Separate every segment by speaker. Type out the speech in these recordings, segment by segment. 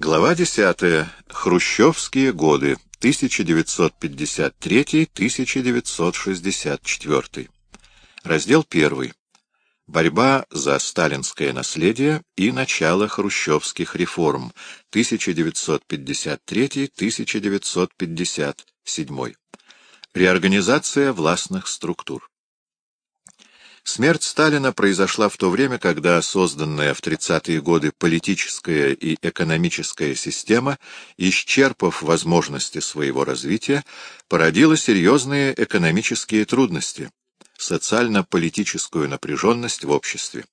Speaker 1: Глава 10. Хрущевские годы. 1953-1964. Раздел 1. Борьба за сталинское наследие и начало хрущевских реформ. 1953-1957. Реорганизация властных структур. Смерть Сталина произошла в то время, когда созданная в 30-е годы политическая и экономическая система, исчерпав возможности своего развития, породила серьезные экономические трудности, социально-политическую напряженность в обществе.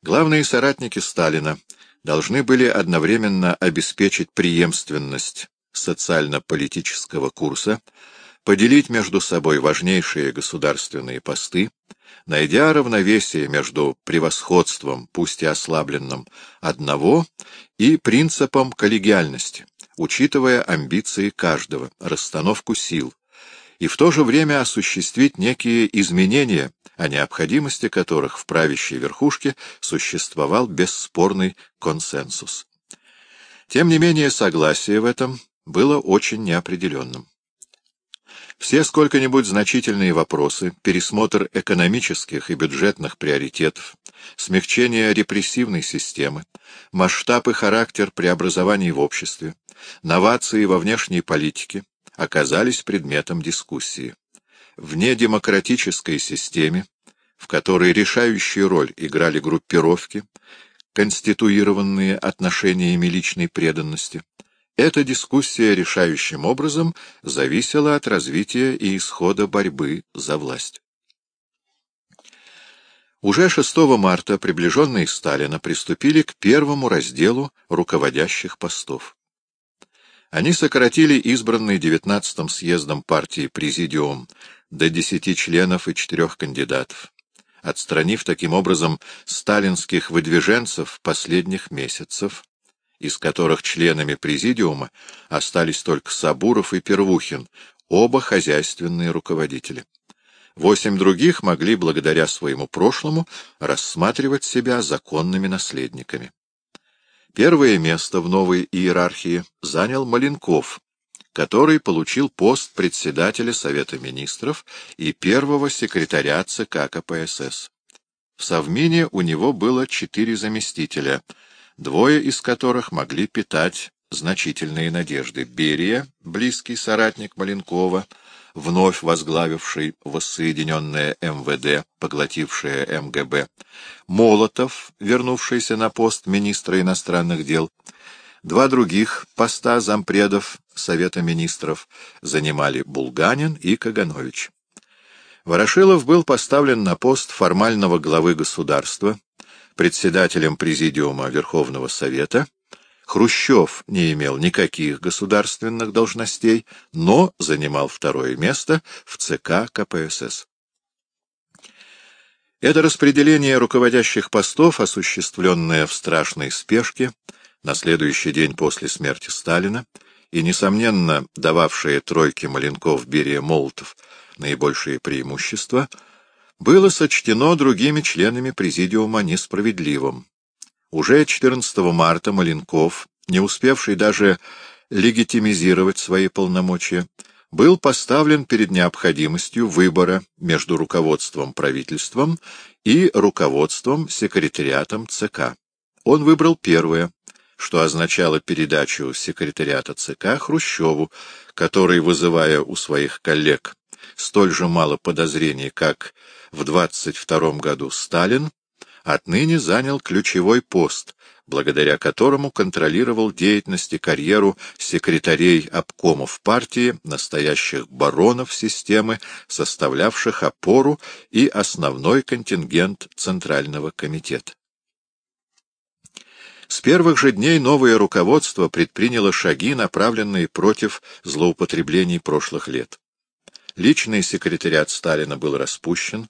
Speaker 1: Главные соратники Сталина должны были одновременно обеспечить преемственность социально-политического курса, поделить между собой важнейшие государственные посты, найдя равновесие между превосходством, пусть и ослабленным, одного и принципом коллегиальности, учитывая амбиции каждого, расстановку сил, и в то же время осуществить некие изменения, о необходимости которых в правящей верхушке существовал бесспорный консенсус. Тем не менее, согласие в этом было очень неопределенным. Все сколько-нибудь значительные вопросы, пересмотр экономических и бюджетных приоритетов, смягчение репрессивной системы, масштаб и характер преобразований в обществе, новации во внешней политике оказались предметом дискуссии. В недемократической системе, в которой решающую роль играли группировки, конституированные отношениями личной преданности, эта дискуссия решающим образом зависела от развития и исхода борьбы за власть. Уже 6 марта приближенные Сталина приступили к первому разделу руководящих постов. Они сократили избранный 19-м съездом партии президиум до 10 членов и 4 кандидатов, отстранив таким образом сталинских выдвиженцев последних месяцев, из которых членами президиума остались только Сабуров и Первухин, оба хозяйственные руководители. Восемь других могли, благодаря своему прошлому, рассматривать себя законными наследниками. Первое место в новой иерархии занял Маленков, который получил пост председателя Совета министров и первого секретаря ЦК КПСС. В Совмине у него было четыре заместителя — двое из которых могли питать значительные надежды. Берия, близкий соратник Маленкова, вновь возглавивший воссоединенное МВД, поглотившее МГБ, Молотов, вернувшийся на пост министра иностранных дел, Два других поста зампредов Совета министров занимали Булганин и Каганович. Ворошилов был поставлен на пост формального главы государства, председателем Президиума Верховного Совета, Хрущев не имел никаких государственных должностей, но занимал второе место в ЦК КПСС. Это распределение руководящих постов, осуществленное в страшной спешке на следующий день после смерти Сталина, и, несомненно, дававшее тройке Маленков, Берия, Молотов наибольшие преимущества — было сочтено другими членами президиума несправедливым. Уже 14 марта Маленков, не успевший даже легитимизировать свои полномочия, был поставлен перед необходимостью выбора между руководством правительством и руководством секретариатом ЦК. Он выбрал первое, что означало передачу секретариата ЦК Хрущеву, который, вызывая у своих коллег столь же мало подозрений, как в 22 году Сталин, отныне занял ключевой пост, благодаря которому контролировал деятельность и карьеру секретарей обкомов партии, настоящих баронов системы, составлявших опору и основной контингент Центрального комитета. С первых же дней новое руководство предприняло шаги, направленные против злоупотреблений прошлых лет. Личный секретариат Сталина был распущен.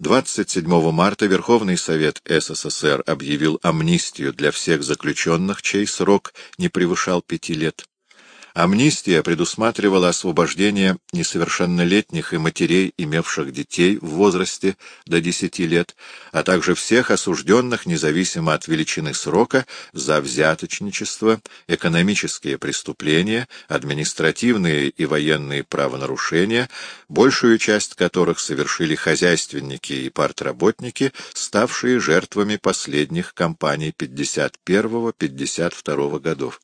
Speaker 1: 27 марта Верховный Совет СССР объявил амнистию для всех заключенных, чей срок не превышал пяти лет. Амнистия предусматривала освобождение несовершеннолетних и матерей, имевших детей в возрасте до 10 лет, а также всех осужденных, независимо от величины срока, за взяточничество, экономические преступления, административные и военные правонарушения, большую часть которых совершили хозяйственники и партработники, ставшие жертвами последних кампаний 51-52 годов.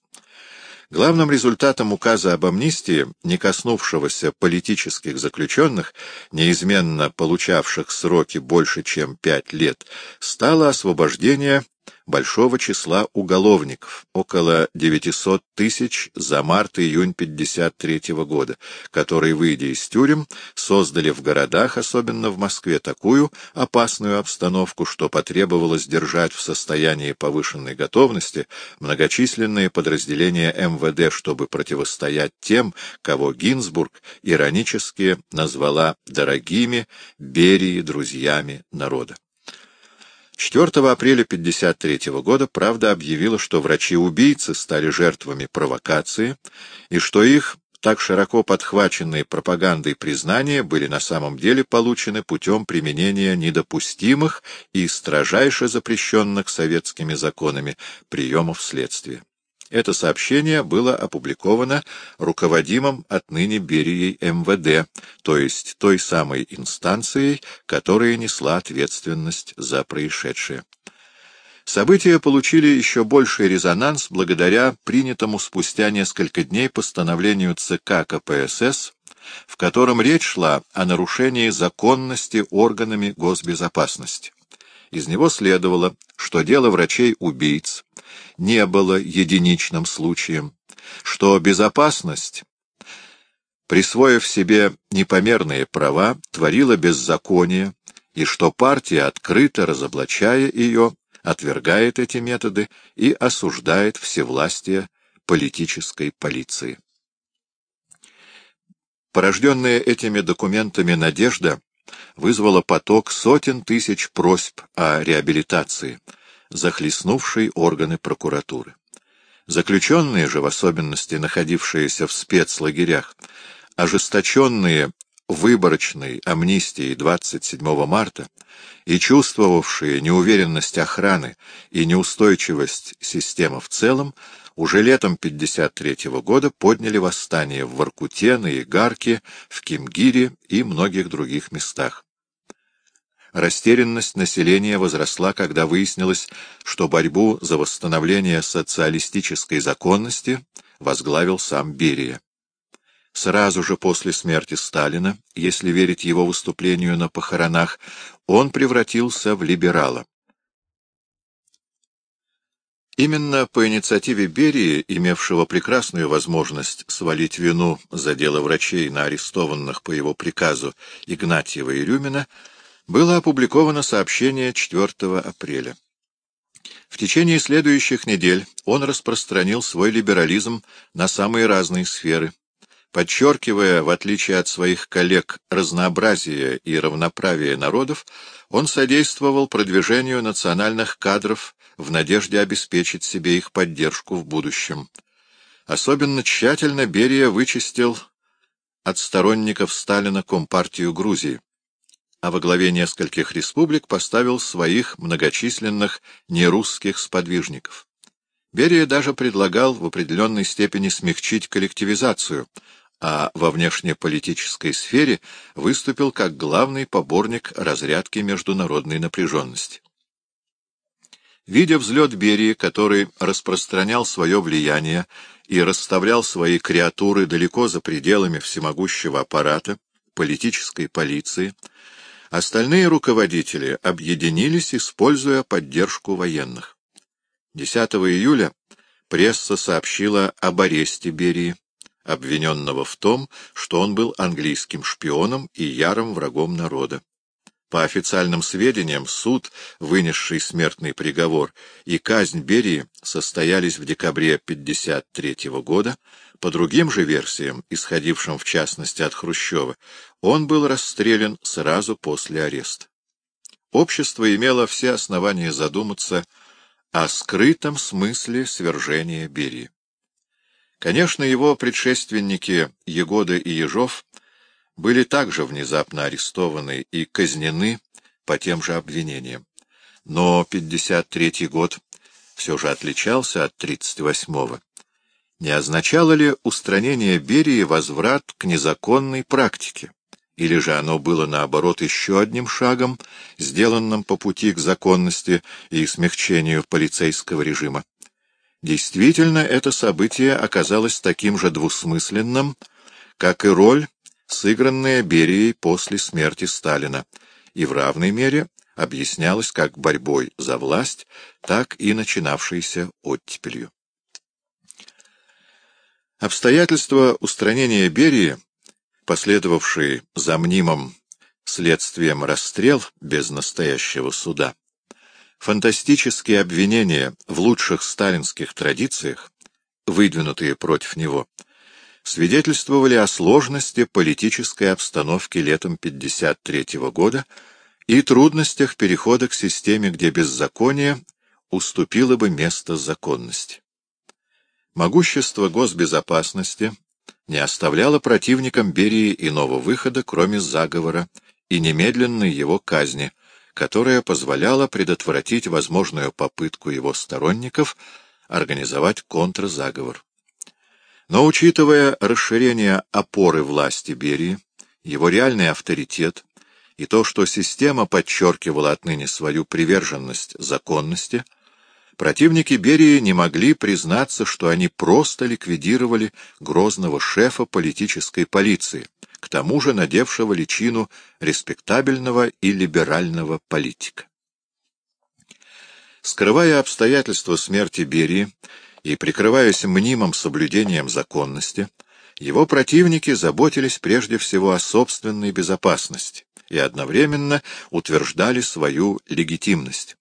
Speaker 1: Главным результатом указа об амнистии, не коснувшегося политических заключенных, неизменно получавших сроки больше, чем пять лет, стало освобождение большого числа уголовников, около 900 тысяч за март-июнь 53 года, которые, выйдя из тюрем, создали в городах, особенно в Москве, такую опасную обстановку, что потребовалось держать в состоянии повышенной готовности многочисленные подразделения МВД, чтобы противостоять тем, кого Гинзбург иронически назвала «дорогими Берии друзьями народа». 4 апреля 1953 года «Правда» объявила, что врачи-убийцы стали жертвами провокации и что их так широко подхваченные пропагандой признания были на самом деле получены путем применения недопустимых и строжайше запрещенных советскими законами приемов следствия. Это сообщение было опубликовано руководимым отныне Берией МВД, то есть той самой инстанцией, которая несла ответственность за происшедшее. События получили еще больший резонанс благодаря принятому спустя несколько дней постановлению ЦК КПСС, в котором речь шла о нарушении законности органами госбезопасности. Из него следовало, что дело врачей-убийц не было единичным случаем, что безопасность, присвоив себе непомерные права, творила беззаконие, и что партия, открыто разоблачая ее, отвергает эти методы и осуждает всевластие политической полиции. Порожденная этими документами надежда вызвала поток сотен тысяч просьб о реабилитации, захлестнувшей органы прокуратуры. Заключенные же, в особенности находившиеся в спецлагерях, ожесточенные выборочной амнистией 27 марта и чувствовавшие неуверенность охраны и неустойчивость системы в целом, уже летом 1953 года подняли восстание в Воркуте, на Игарке, в Кимгире и многих других местах. Растерянность населения возросла, когда выяснилось, что борьбу за восстановление социалистической законности возглавил сам Берия. Сразу же после смерти Сталина, если верить его выступлению на похоронах, он превратился в либерала. Именно по инициативе Берии, имевшего прекрасную возможность свалить вину за дело врачей на арестованных по его приказу Игнатьева и Рюмина, было опубликовано сообщение 4 апреля. В течение следующих недель он распространил свой либерализм на самые разные сферы, подчеркивая, в отличие от своих коллег, разнообразие и равноправие народов, он содействовал продвижению национальных кадров в надежде обеспечить себе их поддержку в будущем. Особенно тщательно Берия вычистил от сторонников Сталина Компартию Грузии, а во главе нескольких республик поставил своих многочисленных нерусских сподвижников. Берия даже предлагал в определенной степени смягчить коллективизацию, а во внешнеполитической сфере выступил как главный поборник разрядки международной напряженности. Видя взлет Берии, который распространял свое влияние и расставлял свои креатуры далеко за пределами всемогущего аппарата, политической полиции, остальные руководители объединились, используя поддержку военных. 10 июля пресса сообщила об аресте Берии, обвиненного в том, что он был английским шпионом и ярым врагом народа. По официальным сведениям, суд, вынесший смертный приговор, и казнь Берии состоялись в декабре 1953 года. По другим же версиям, исходившим в частности от Хрущева, он был расстрелян сразу после ареста. Общество имело все основания задуматься о скрытом смысле свержения Берии. Конечно, его предшественники Егода и Ежов были также внезапно арестованы и казнены по тем же обвинениям. Но 53-й год все же отличался от 38-го. Не означало ли устранение Берии возврат к незаконной практике? Или же оно было, наоборот, еще одним шагом, сделанным по пути к законности и смягчению полицейского режима? Действительно, это событие оказалось таким же двусмысленным, как и роль, сыгранная Берией после смерти Сталина, и в равной мере объяснялось как борьбой за власть, так и начинавшейся оттепелью. Обстоятельства устранения Берии, последовавшие за мнимым следствием расстрел без настоящего суда, фантастические обвинения в лучших сталинских традициях, выдвинутые против него, свидетельствовали о сложности политической обстановки летом 1953 года и трудностях перехода к системе, где беззаконие уступило бы место законности. Могущество госбезопасности не оставляло противникам Берии иного выхода, кроме заговора и немедленной его казни, которая позволяла предотвратить возможную попытку его сторонников организовать контрзаговор. Но учитывая расширение опоры власти Берии, его реальный авторитет и то, что система подчеркивала отныне свою приверженность законности, Противники Берии не могли признаться, что они просто ликвидировали грозного шефа политической полиции, к тому же надевшего личину респектабельного и либерального политика. Скрывая обстоятельства смерти Берии и прикрываясь мнимым соблюдением законности, его противники заботились прежде всего о собственной безопасности и одновременно утверждали свою легитимность.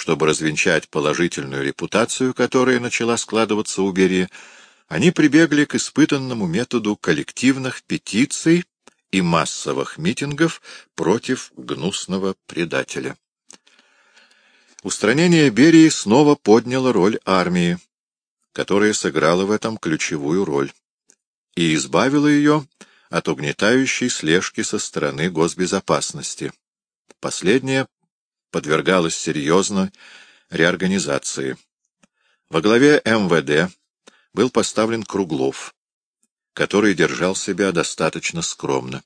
Speaker 1: Чтобы развенчать положительную репутацию, которая начала складываться у Берии, они прибегли к испытанному методу коллективных петиций и массовых митингов против гнусного предателя. Устранение Берии снова подняло роль армии, которая сыграла в этом ключевую роль, и избавила ее от угнетающей слежки со стороны госбезопасности. Последняя подвергалась серьезной реорганизации. Во главе МВД был поставлен Круглов, который держал себя достаточно скромно.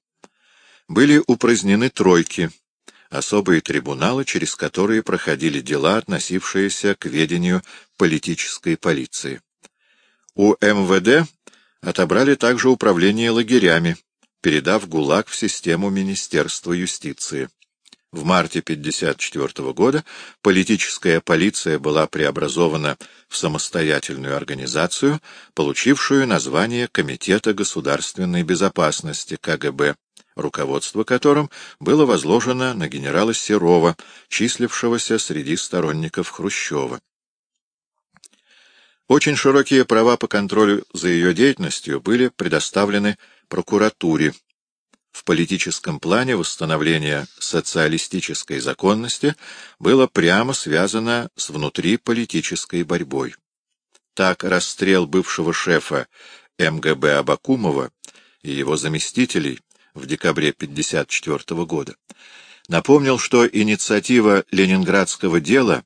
Speaker 1: Были упразднены тройки, особые трибуналы, через которые проходили дела, относившиеся к ведению политической полиции. У МВД отобрали также управление лагерями, передав ГУЛАГ в систему Министерства юстиции. В марте 1954 года политическая полиция была преобразована в самостоятельную организацию, получившую название Комитета государственной безопасности КГБ, руководство которым было возложено на генерала Серова, числившегося среди сторонников Хрущева. Очень широкие права по контролю за ее деятельностью были предоставлены прокуратуре, в политическом плане восстановление социалистической законности было прямо связано с внутриполитической борьбой. Так расстрел бывшего шефа МГБ Абакумова и его заместителей в декабре 1954 года напомнил, что инициатива ленинградского дела,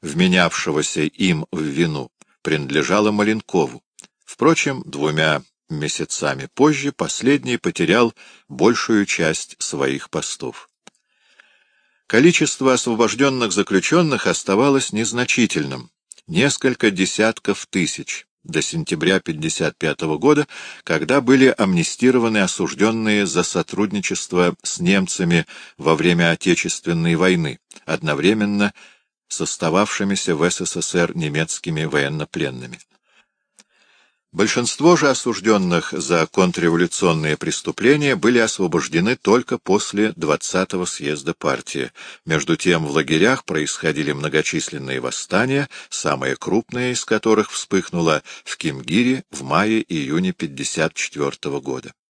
Speaker 1: вменявшегося им в вину, принадлежала Маленкову. Впрочем, двумя Месяцами позже последний потерял большую часть своих постов. Количество освобожденных заключенных оставалось незначительным — несколько десятков тысяч до сентября 1955 года, когда были амнистированы осужденные за сотрудничество с немцами во время Отечественной войны, одновременно с остававшимися в СССР немецкими военнопленными. Большинство же осужденных за контрреволюционные преступления были освобождены только после 20-го съезда партии. Между тем в лагерях происходили многочисленные восстания, самое крупное из которых вспыхнуло в Кимгире в мае-июне 1954 года.